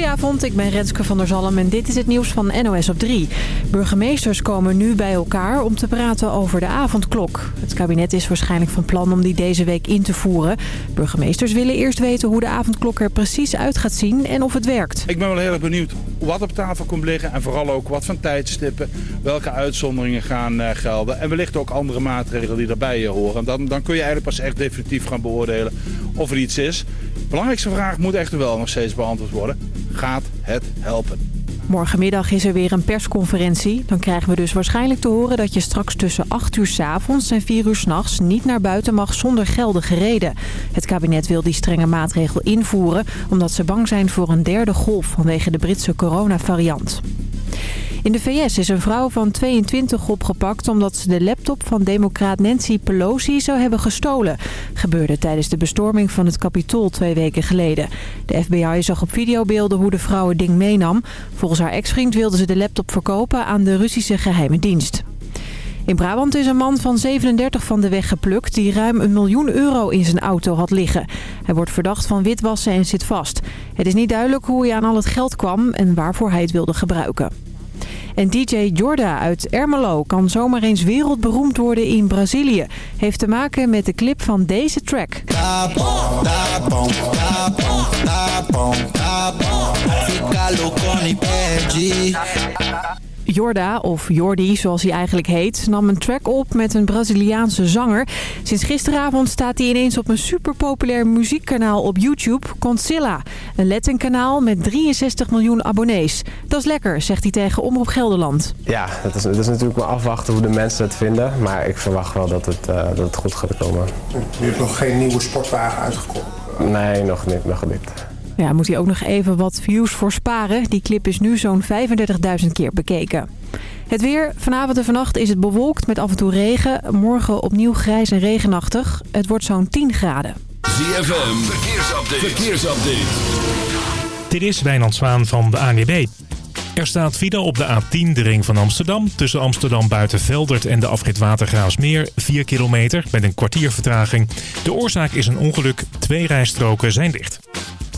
Goedenavond, ik ben Renske van der Zalm en dit is het nieuws van NOS op 3. Burgemeesters komen nu bij elkaar om te praten over de avondklok. Het kabinet is waarschijnlijk van plan om die deze week in te voeren. Burgemeesters willen eerst weten hoe de avondklok er precies uit gaat zien en of het werkt. Ik ben wel heel erg benieuwd wat op tafel komt liggen en vooral ook wat van tijdstippen, welke uitzonderingen gaan uh, gelden en wellicht ook andere maatregelen die daarbij uh, horen. Dan, dan kun je eigenlijk pas echt definitief gaan beoordelen of er iets is. De belangrijkste vraag moet echter wel nog steeds beantwoord worden. Gaat het helpen? Morgenmiddag is er weer een persconferentie. Dan krijgen we dus waarschijnlijk te horen dat je straks tussen 8 uur s avonds en 4 uur s nachts niet naar buiten mag zonder geldige reden. Het kabinet wil die strenge maatregel invoeren omdat ze bang zijn voor een derde golf vanwege de Britse coronavariant. In de VS is een vrouw van 22 opgepakt omdat ze de laptop van democraat Nancy Pelosi zou hebben gestolen. Gebeurde tijdens de bestorming van het Capitool twee weken geleden. De FBI zag op videobeelden hoe de vrouw het ding meenam. Volgens haar ex-vriend wilde ze de laptop verkopen aan de Russische geheime dienst. In Brabant is een man van 37 van de weg geplukt die ruim een miljoen euro in zijn auto had liggen. Hij wordt verdacht van witwassen en zit vast. Het is niet duidelijk hoe hij aan al het geld kwam en waarvoor hij het wilde gebruiken. En DJ Jorda uit Ermelo kan zomaar eens wereldberoemd worden in Brazilië. Heeft te maken met de clip van deze track. Jorda, of Jordi zoals hij eigenlijk heet, nam een track op met een Braziliaanse zanger. Sinds gisteravond staat hij ineens op een superpopulair muziekkanaal op YouTube, Concilla. Een Latin kanaal met 63 miljoen abonnees. Dat is lekker, zegt hij tegen Omroep Gelderland. Ja, dat is, dat is natuurlijk maar afwachten hoe de mensen het vinden. Maar ik verwacht wel dat het, uh, dat het goed gaat komen. U hebt nog geen nieuwe sportwagen uitgekomen? Nee, nog niet, nog niet. Ja, moet hij ook nog even wat views voor sparen. Die clip is nu zo'n 35.000 keer bekeken. Het weer. Vanavond en vannacht is het bewolkt met af en toe regen. Morgen opnieuw grijs en regenachtig. Het wordt zo'n 10 graden. ZFM. Verkeersupdate. Verkeersupdate. Dit is Wijnand Zwaan van de ANWB. Er staat file op de A10, de ring van Amsterdam. Tussen Amsterdam Buitenveldert en de afrit Watergraafsmeer. 4 kilometer met een kwartier vertraging. De oorzaak is een ongeluk. Twee rijstroken zijn dicht.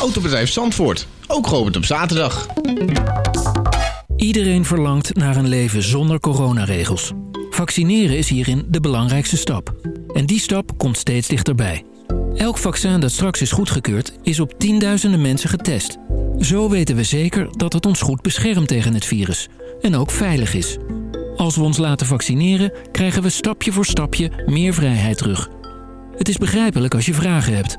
Autobedrijf Zandvoort. Ook geopend op zaterdag. Iedereen verlangt naar een leven zonder coronaregels. Vaccineren is hierin de belangrijkste stap. En die stap komt steeds dichterbij. Elk vaccin dat straks is goedgekeurd is op tienduizenden mensen getest. Zo weten we zeker dat het ons goed beschermt tegen het virus. En ook veilig is. Als we ons laten vaccineren, krijgen we stapje voor stapje meer vrijheid terug. Het is begrijpelijk als je vragen hebt.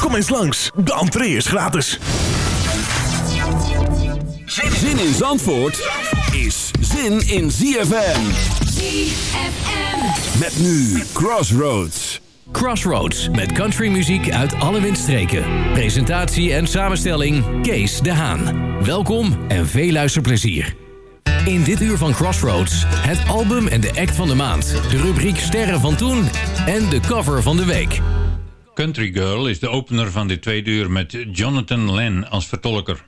Kom eens langs, de entree is gratis. Zin in Zandvoort is zin in ZFM. ZFM. Met nu Crossroads. Crossroads met countrymuziek uit alle windstreken. Presentatie en samenstelling Kees de Haan. Welkom en veel luisterplezier. In dit uur van Crossroads, het album en de act van de maand. De rubriek Sterren van Toen en de cover van de week. Country Girl is de opener van dit tweede uur met Jonathan Len als vertolker.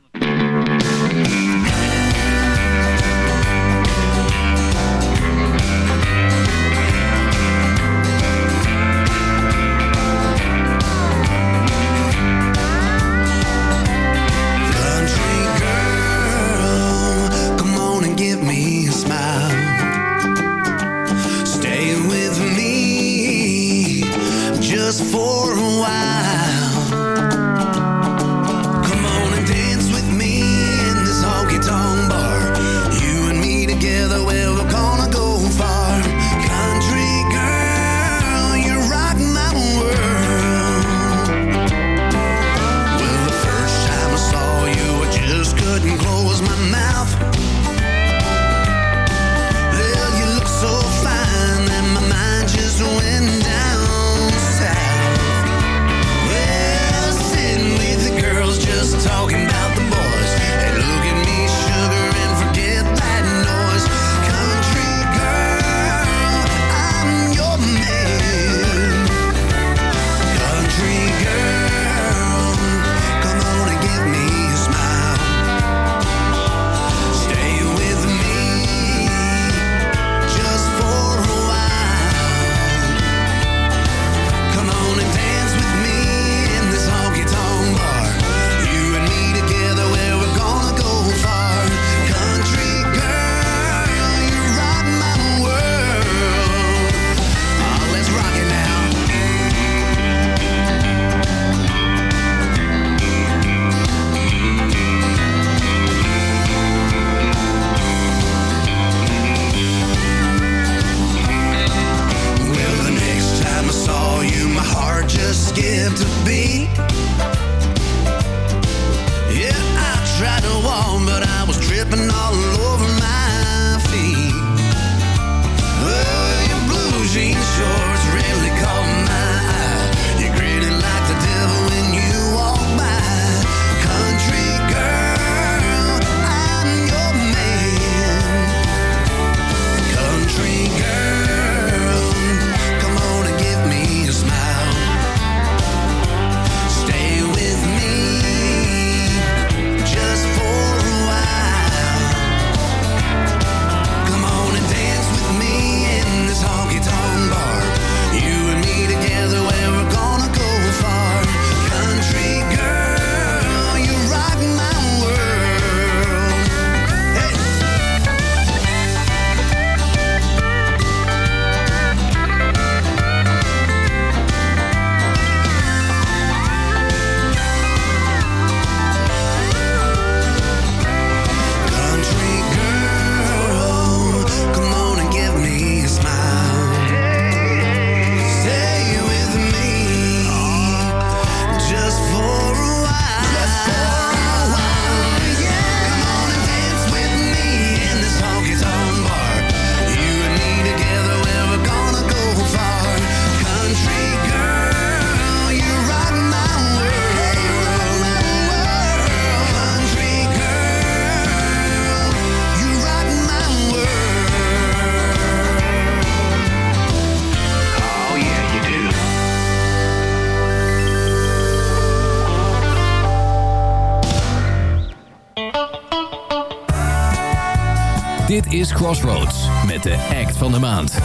van de maand.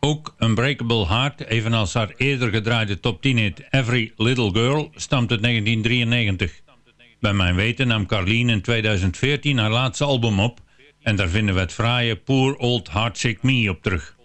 Ook Unbreakable Heart, evenals haar eerder gedraaide top 10 hit Every Little Girl, stamt uit 1993. Bij mijn weten nam Carleen in 2014 haar laatste album op... en daar vinden we het fraaie Poor Old Heartsick Me op terug.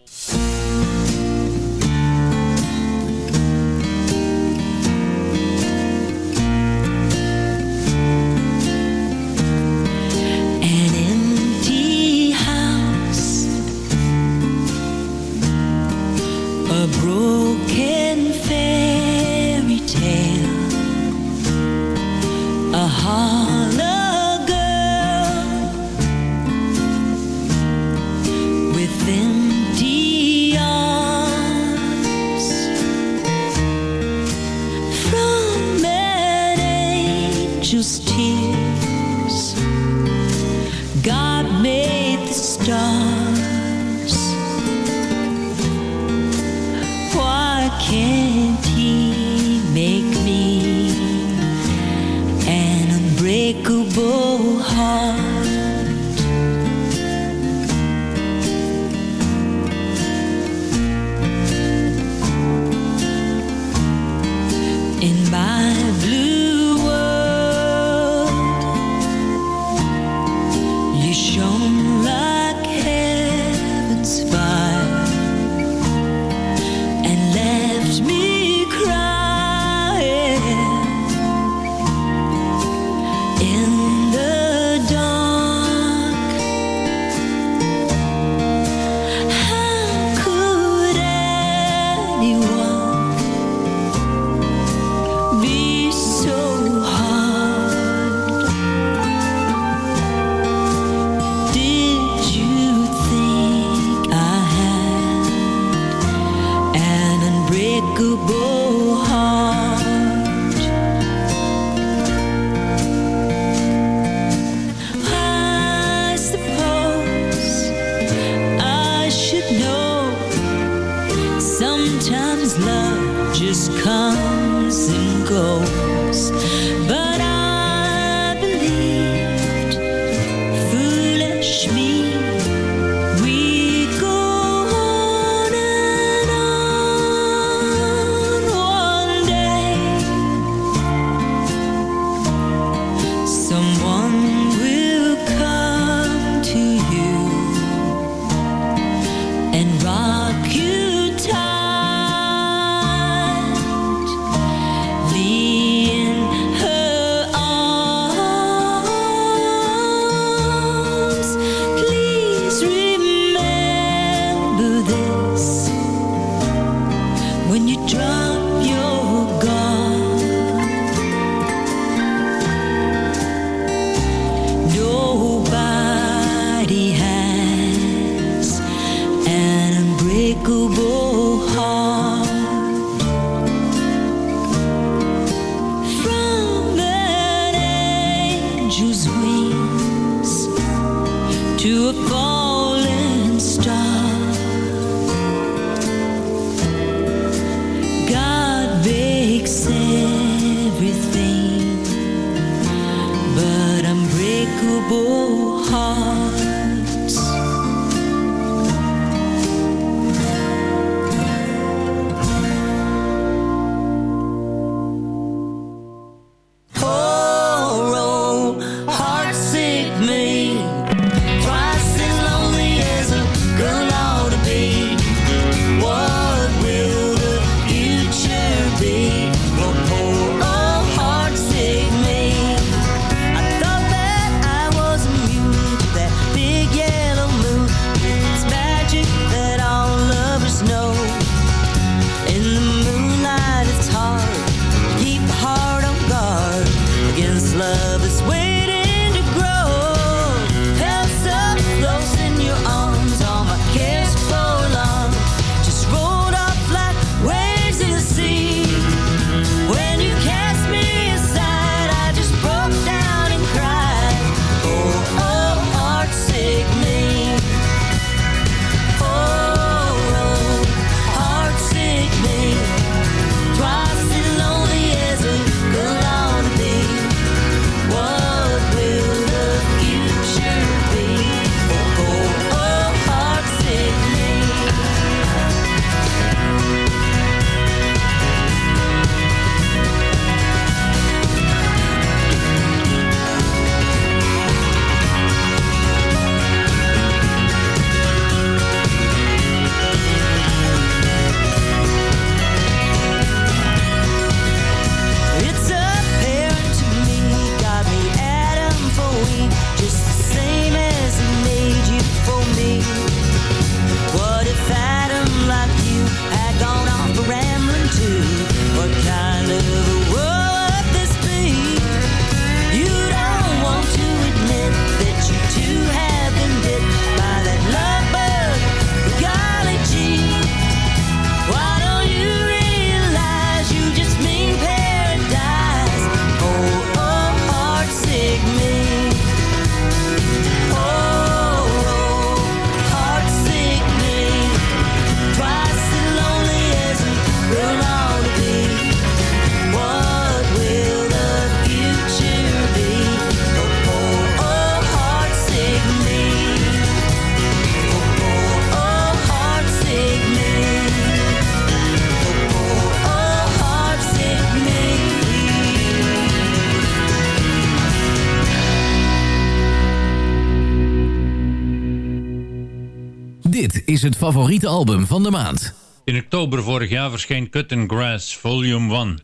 Is het favoriete album van de maand. In oktober vorig jaar verscheen Cut and Grass Volume 1.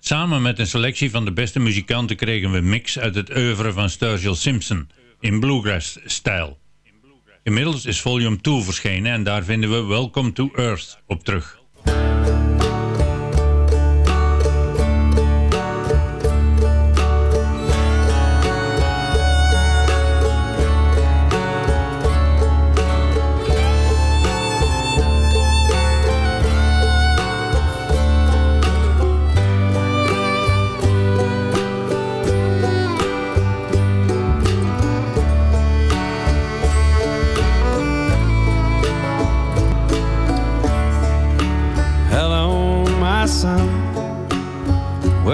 Samen met een selectie van de beste muzikanten kregen we mix uit het oeuvre van Sturgill Simpson in bluegrass-stijl. Inmiddels is Volume 2 verschenen en daar vinden we Welcome to Earth op terug.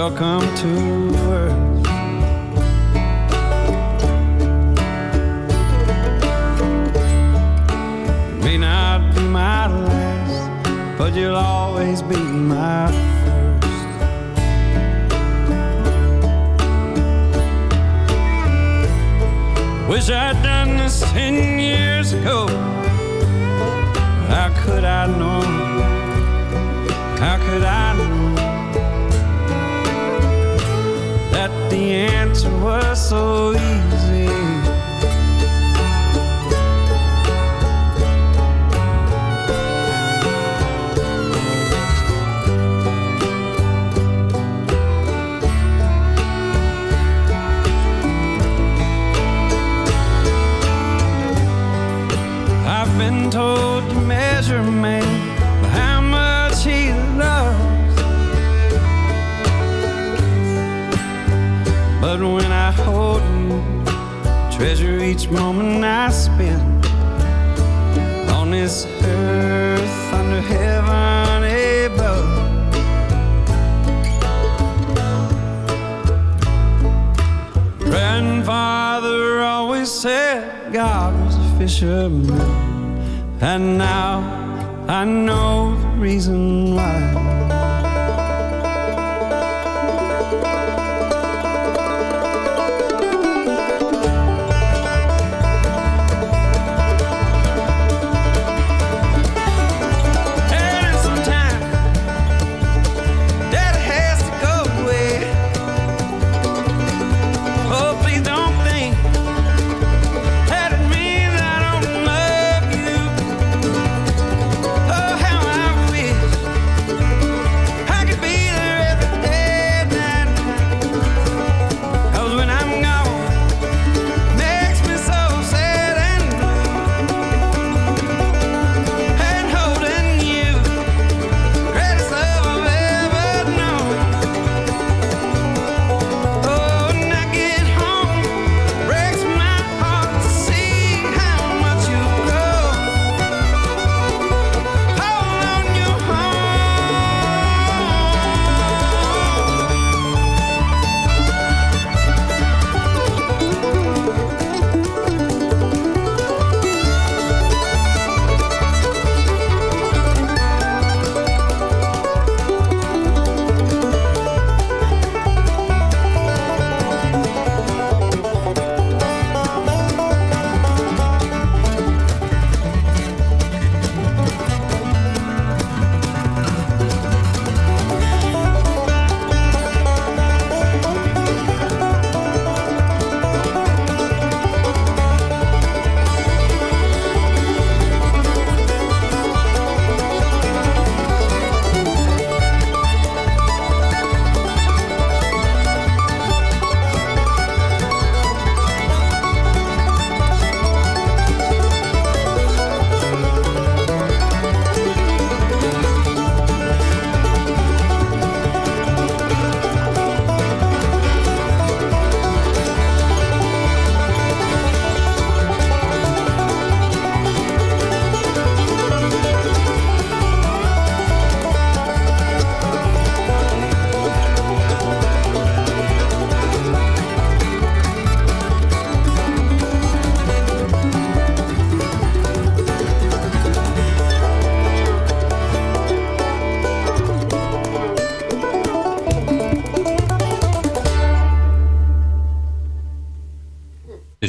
Welcome to Earth. May not be my last, but you'll always be my first. Wish I'd done this ten years ago. How could I know? How could I know the answer was so easy? I've been told to measure a But when I hold you, treasure each moment I spend on this earth under heaven above. Grandfather always said God was a fisherman, and now I know the reason why.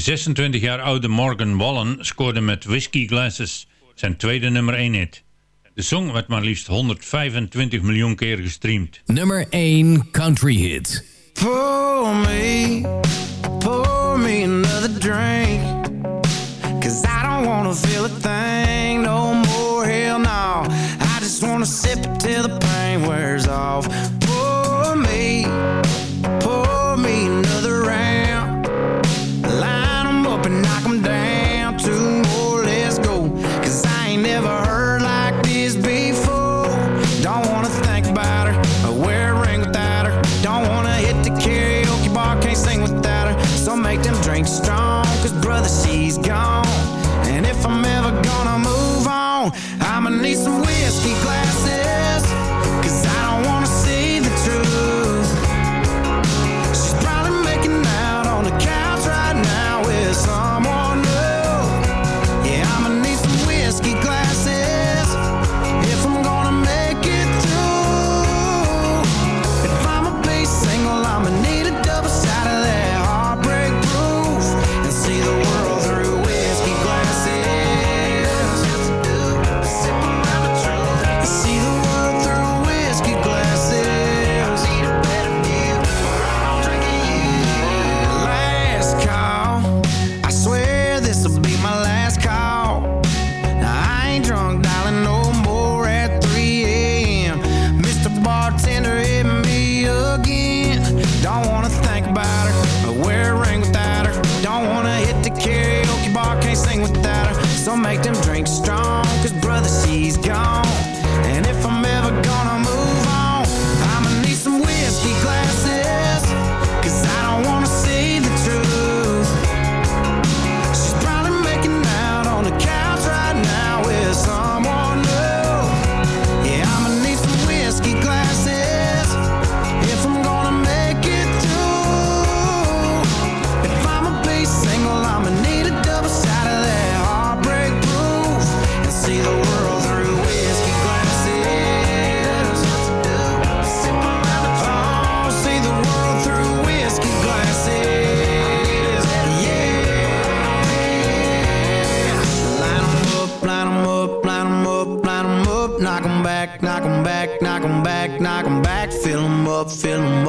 26 jaar oude Morgan Wallen scoorde met Whiskey Glasses zijn tweede nummer 1 hit. De song werd maar liefst 125 miljoen keer gestreamd. Nummer 1 Country Hit. Pour me, pour me another drink Cause I don't wanna feel a thing no more, hell now. I just wanna sip it till the pain wears off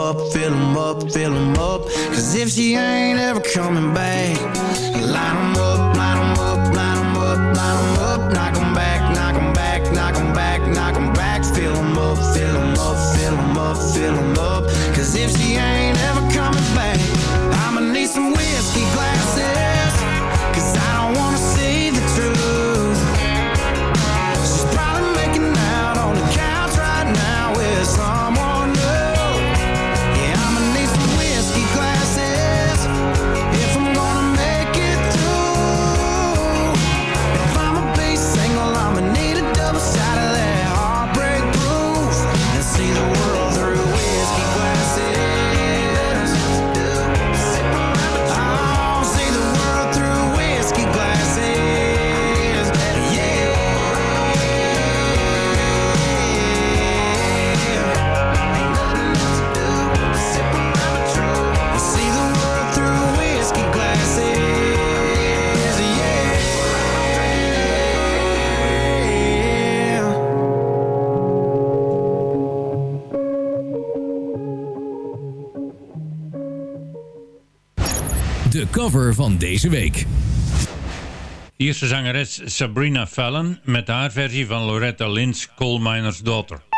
up, fill them up, fill them up. Cause if she ain't ever coming back, light them up, light them up, light them up, light them up. Knock them back, knock them back, knock them back, knock them back. Fill them up, fill them up, fill them up, fill them up. Cause if she ain't cover van deze week. Ierse zangeres Sabrina Fallon met haar versie van Loretta Lynn's Coal Miner's Daughter.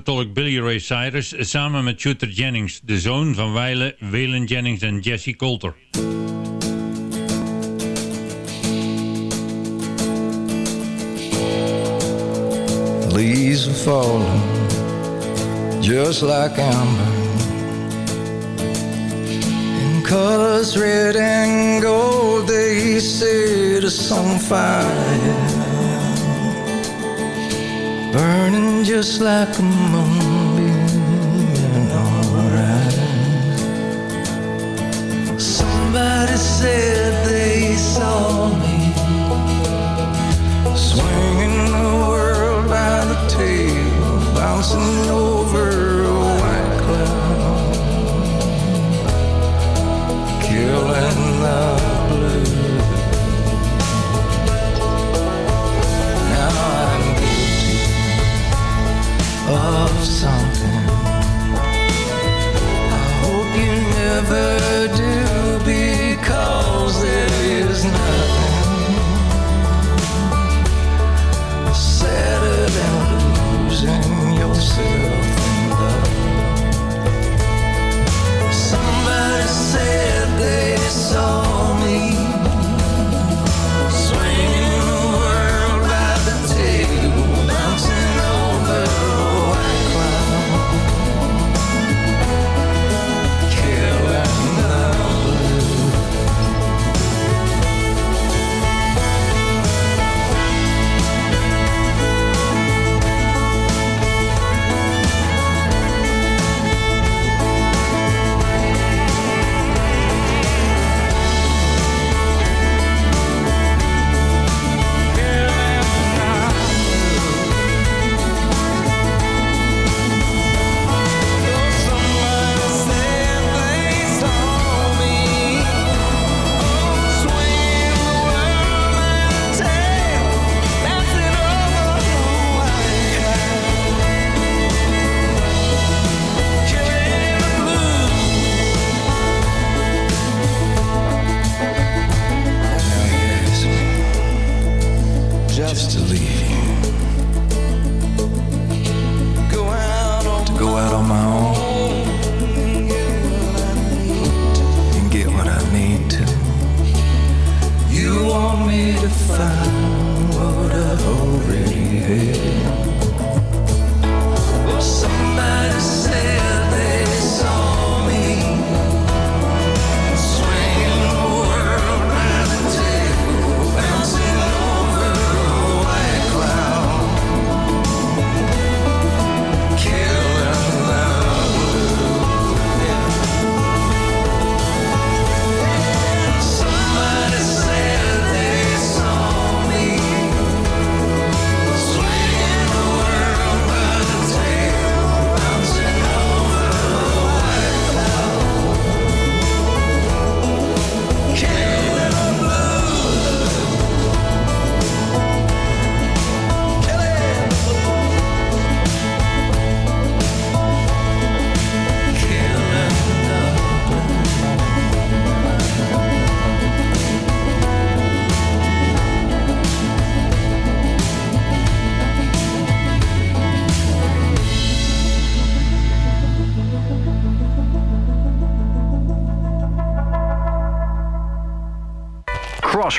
Vertolkt Billy Ray Cyrus samen met Shooter Jennings, de zoon van wijlen Waylon Jennings en Jesse Coulter. Leaves are falling just like amber in colors red and gold. They set us on fire, burning just like a moonbeam. Alright. Somebody said they saw me swinging the world by the tail, bouncing over a white cloud, killing of song.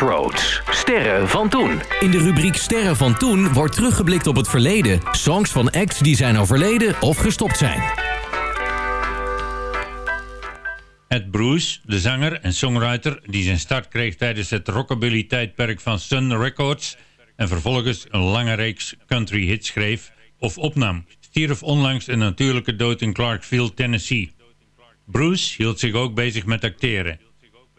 Crossroads. Sterren van toen. In de rubriek Sterren van toen wordt teruggeblikt op het verleden. Songs van acts die zijn overleden of gestopt zijn. Ed Bruce, de zanger en songwriter die zijn start kreeg tijdens het rockabilly-tijdperk van Sun Records en vervolgens een lange reeks country hits schreef of opnam, stierf onlangs een natuurlijke dood in Clarksville, Tennessee. Bruce hield zich ook bezig met acteren.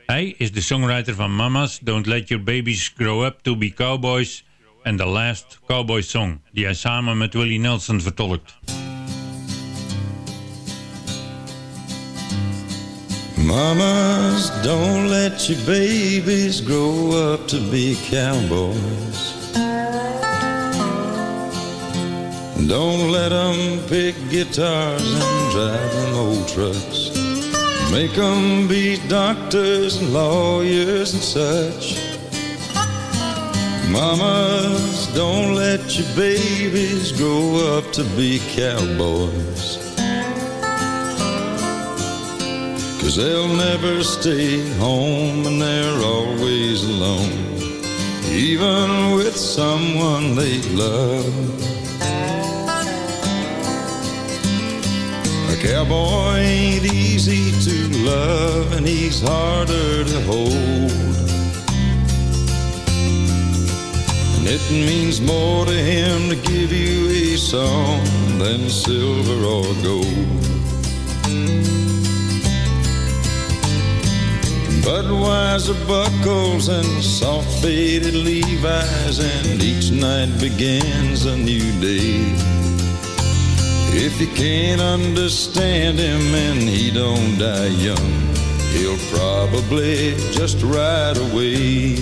Hij is de songwriter van Mama's Don't Let Your Babies Grow Up To Be Cowboys en The Last Cowboy Song, die hij samen met Willie Nelson vertolkt. Mamas, don't let your babies grow up to be cowboys. Don't let them pick guitars and drive old trucks. Make them be doctors and lawyers and such. Mamas, don't let your babies grow up to be cowboys. Cause they'll never stay home and they're always alone, even with someone they love. A cowboy ain't easy to love and he's harder to hold. And it means more to him to give you a song than silver or gold. Budweiser buckles and soft faded Levi's, and each night begins a new day. If you can't understand him and he don't die young, he'll probably just ride away.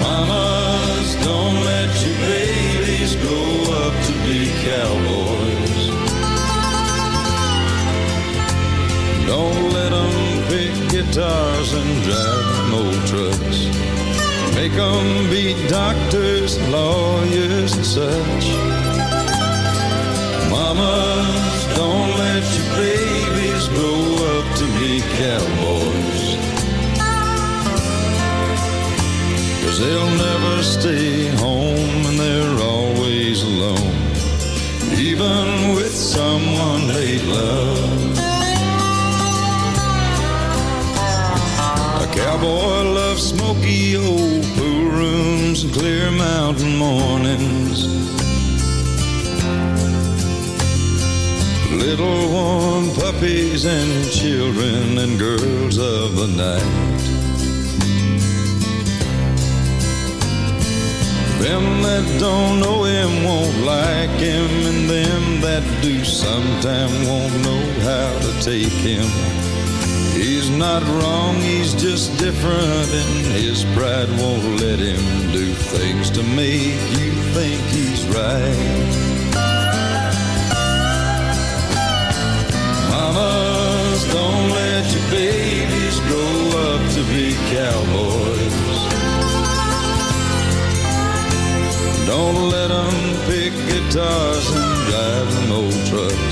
Mamas, don't let your babies grow up to be cowboys. Don't let them pick guitars and drive old trucks. Make them be doctors, lawyers, and such. Mamas, don't let your babies grow up to be cowboys. Cause they'll never stay home and they're always alone, even with someone they love. Cowboy loves smoky old pool rooms and clear mountain mornings. Little warm puppies and children and girls of the night. Them that don't know him won't like him, and them that do sometime won't know how to take him. He's not wrong, he's just different, and his pride won't let him do things to make you think he's right. Mamas, don't let your babies grow up to be cowboys. Don't let them pick guitars and drive them old trucks.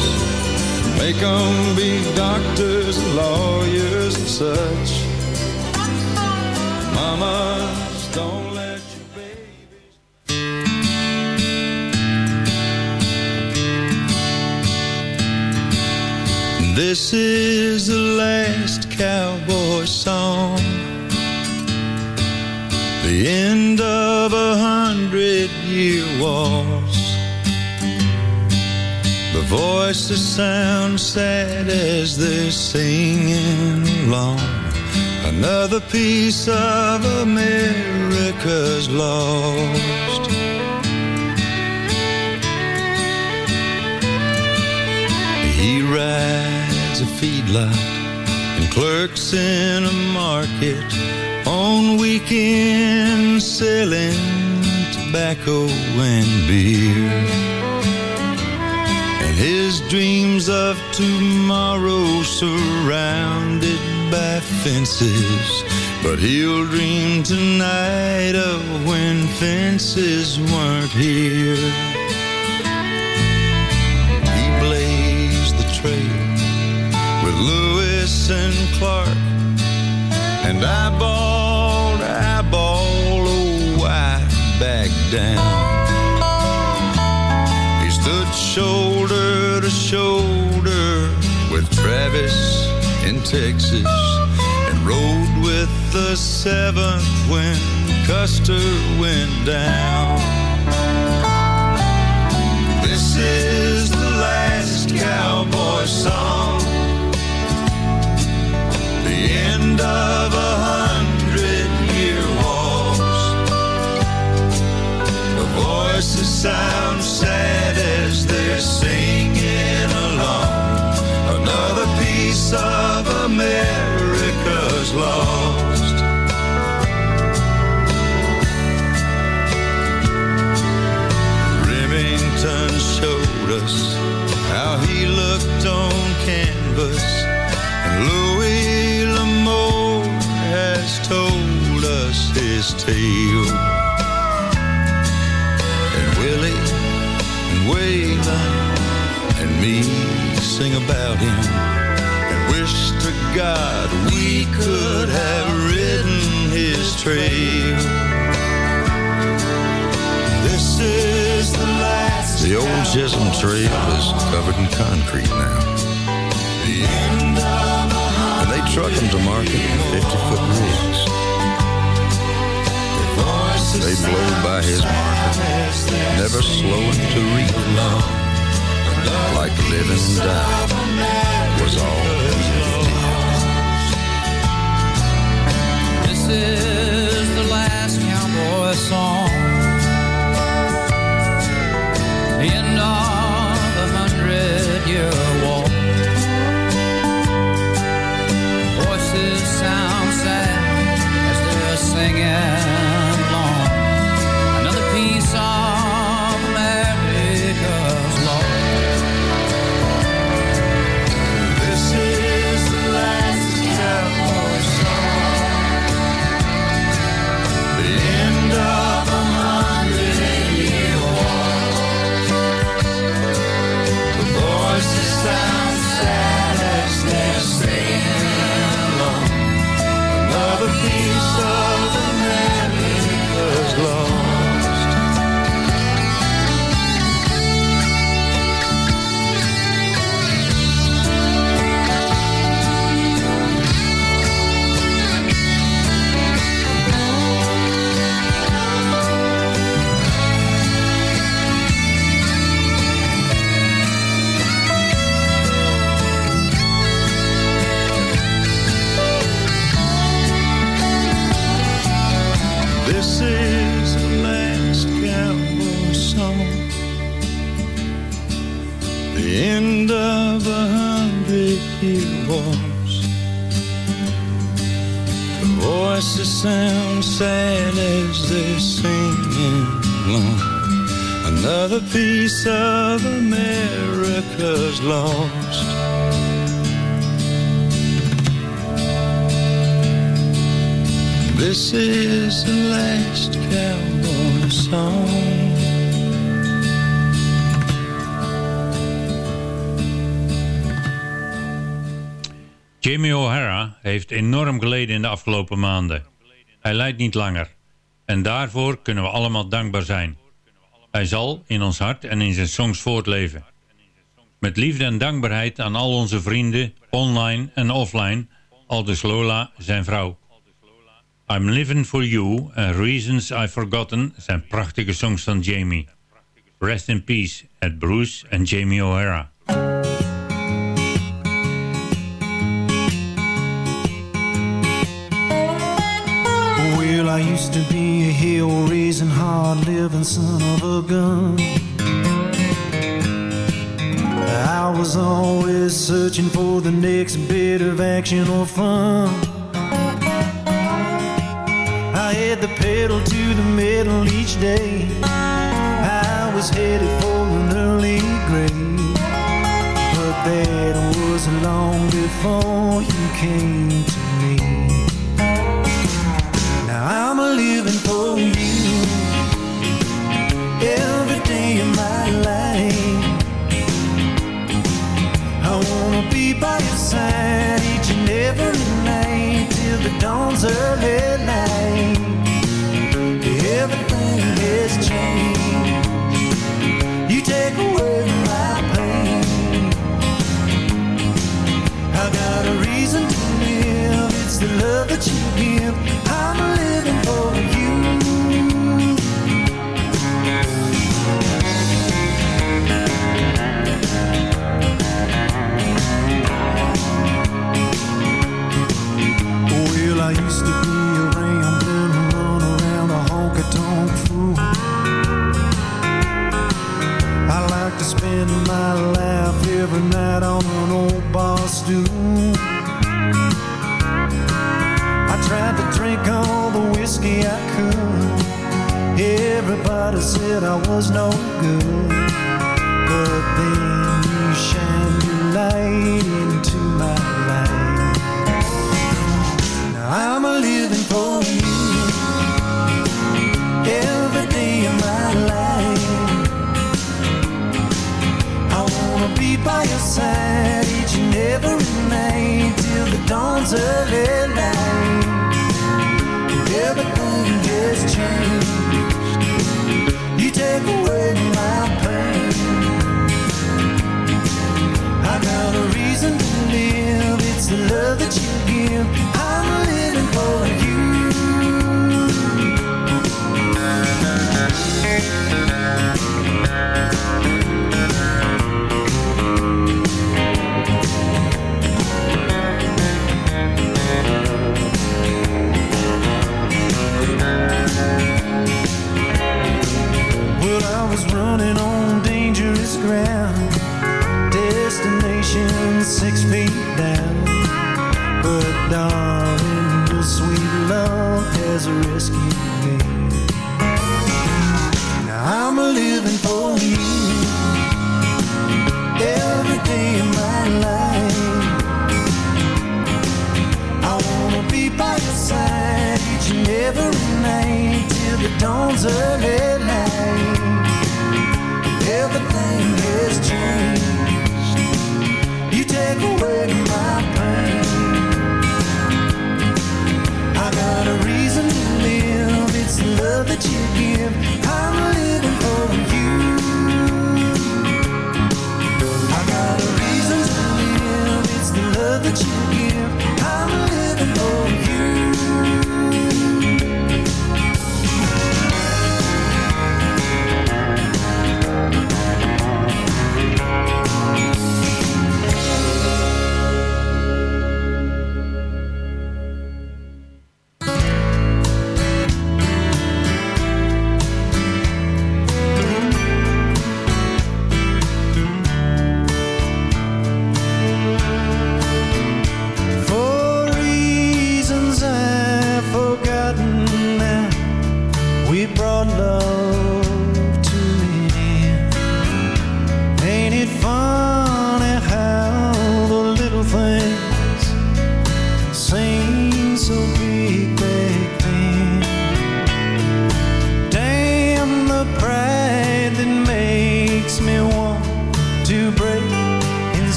Make them be doctors and lawyers and such. Mamas, don't let your babies. This is the last cowboy song. The end of voices sound sad as they're singing along. Another piece of America's lost. He rides a feedlot and clerks in a market on weekends selling tobacco and beer. Dreams of tomorrow surrounded by fences. But he'll dream tonight of when fences weren't here. He blazed the trail with Lewis and Clark and eyeball to eyeball, oh, why back down? He stood shoulder shoulder with Travis in Texas and rode with the seventh when Custer went down. This is the last cowboy song the end of a voices sound sad as they're singing along. Another piece of America's lost. Remington showed us how he looked on canvas. And Louis L'Amour has told Waylon and me sing about him and wish to God we could have ridden his trail. This is the last. The old Chisholm Trail is covered in concrete now. And they truck them to market in 50 foot rigs. They blow by his marker, never slowing to read. Like living and dying was all sound sad as they're singing along. Another piece of America's lost. This is the last cowboy song. Jamie O'Hara heeft enorm geleden in de afgelopen maanden. Hij lijdt niet langer. En daarvoor kunnen we allemaal dankbaar zijn. Hij zal in ons hart en in zijn songs voortleven. Met liefde en dankbaarheid aan al onze vrienden, online en offline, aldus Lola, zijn vrouw. I'm Living For You en Reasons I've Forgotten zijn prachtige songs van Jamie. Rest in peace at Bruce en Jamie O'Hara. I used to be a hill-raising, hard-living son of a gun. I was always searching for the next bit of action or fun. I had the pedal to the metal each day. I was headed for an early grave. But that was long before you came to me. I'm living for you every day of my life. I wanna be by your side each and every night till the dawn's early light. Everything has changed. You take away my pain. I got a reason to live. It's the love that you give. I'm looking for. dawns early at night. Everything has changed. You take away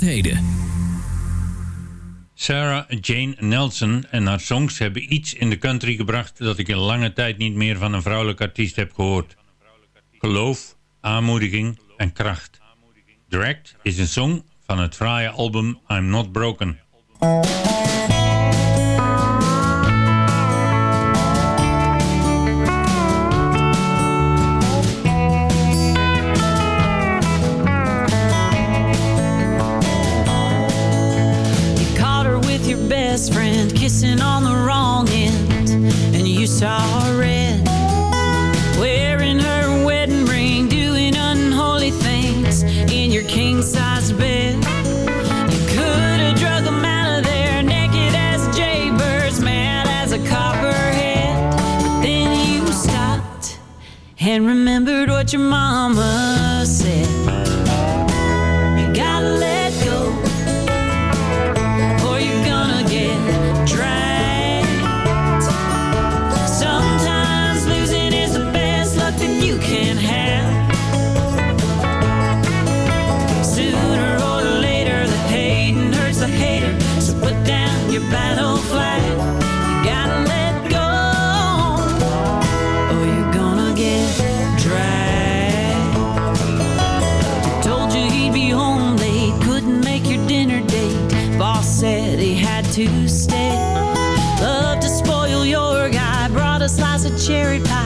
heden. Sarah Jane Nelson en haar songs hebben iets in de country gebracht dat ik in lange tijd niet meer van een vrouwelijke artiest heb gehoord. Geloof, aanmoediging en kracht. Direct is een song van het fraaie album I'm Not Broken. and remembered what your mama said. cherry pie.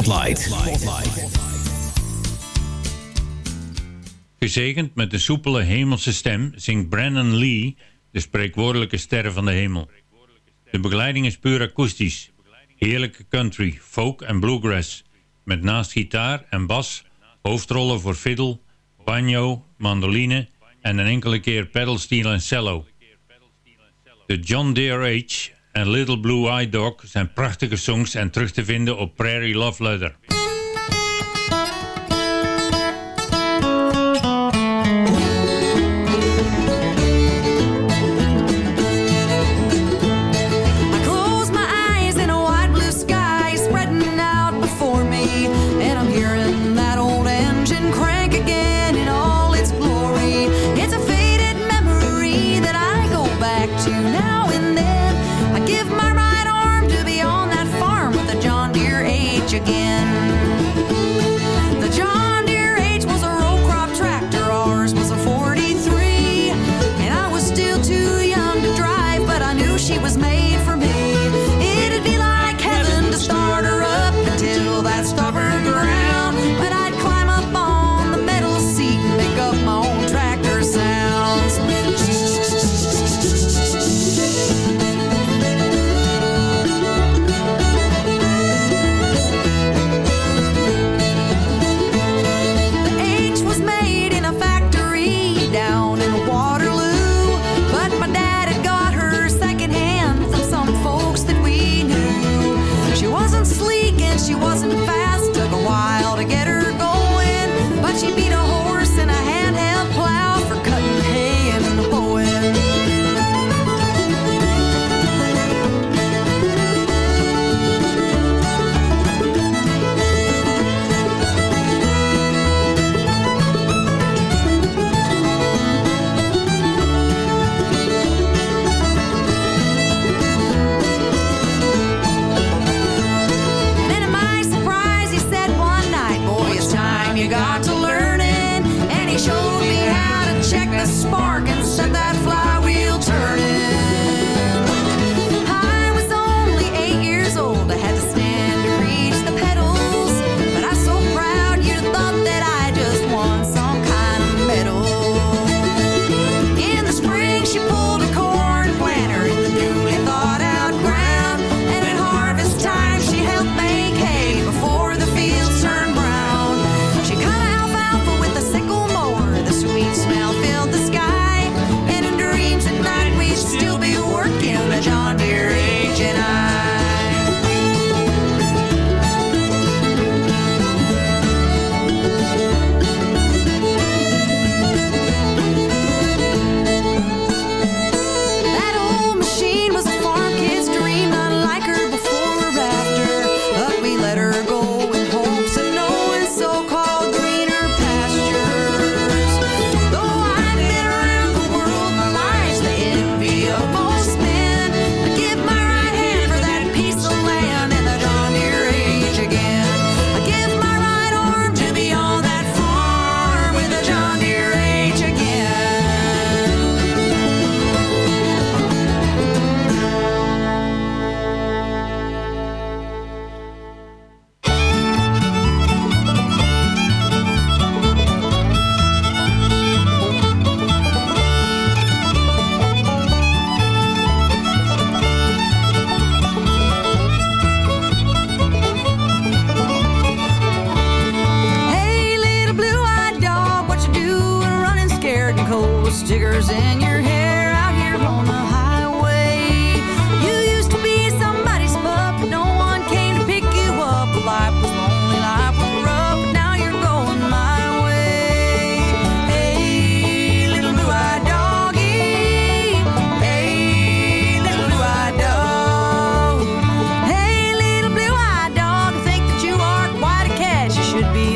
Spotlight. Gezegend met de soepele hemelse stem zingt Brandon Lee de spreekwoordelijke sterren van de hemel. De begeleiding is puur akoestisch. Heerlijke country, folk en bluegrass. Met naast gitaar en bas hoofdrollen voor fiddle, banjo, mandoline en een enkele keer pedalsteel en cello. De John Deere H en Little Blue Eyed Dog zijn prachtige songs en terug te vinden op Prairie Love Letter.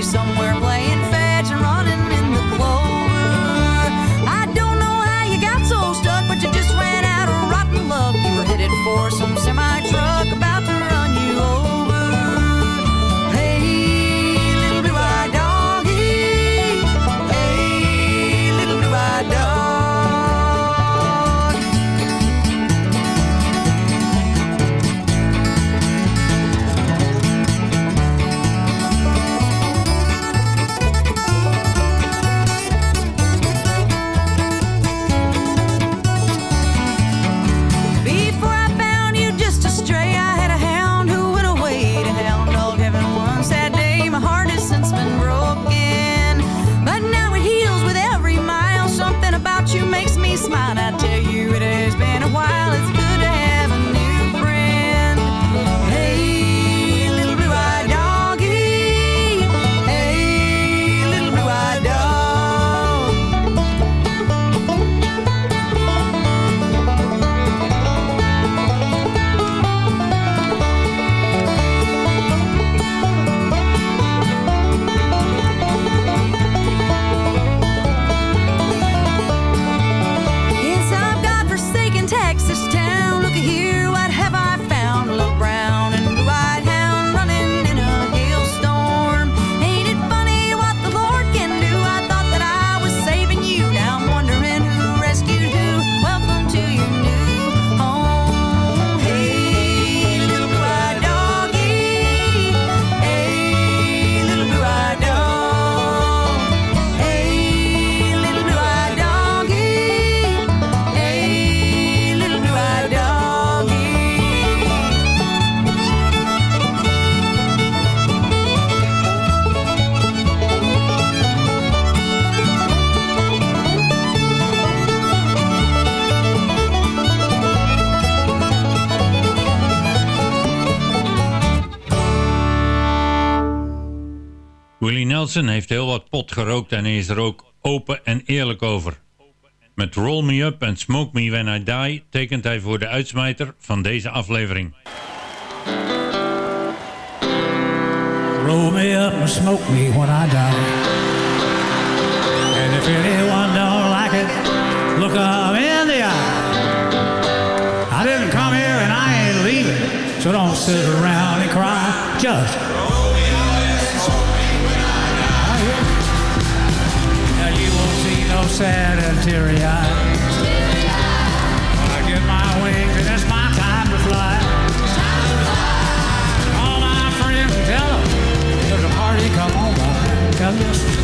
Somewhere Heeft heel wat pot gerookt en is er ook open en eerlijk over. Met Roll Me Up en Smoke Me When I Die tekent hij voor de uitsmijter van deze aflevering. Roll me up and smoke me when I die. And if anyone don't like it, look 'em in the eye. I didn't come here and I ain't leaving, so don't sit around and cry. Just sad and teary eyes. I get my wings and it's my time to fly. All my friends tell 'em there's a party come on by. Come listen.